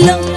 long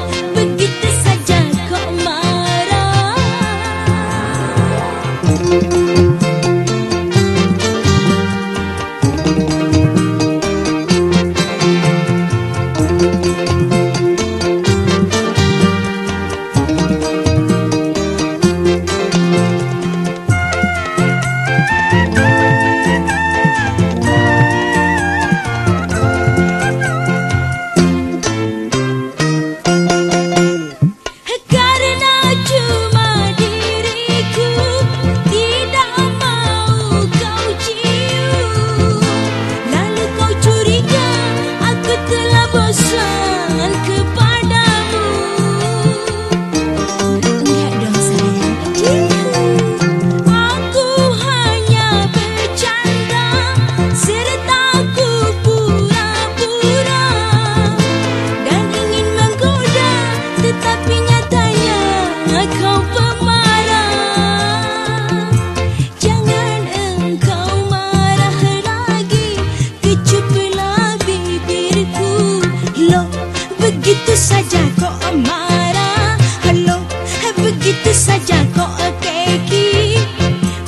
begitu saja kau ekeki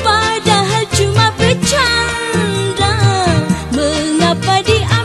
Padahal cuma bercanda. Mengapa diambil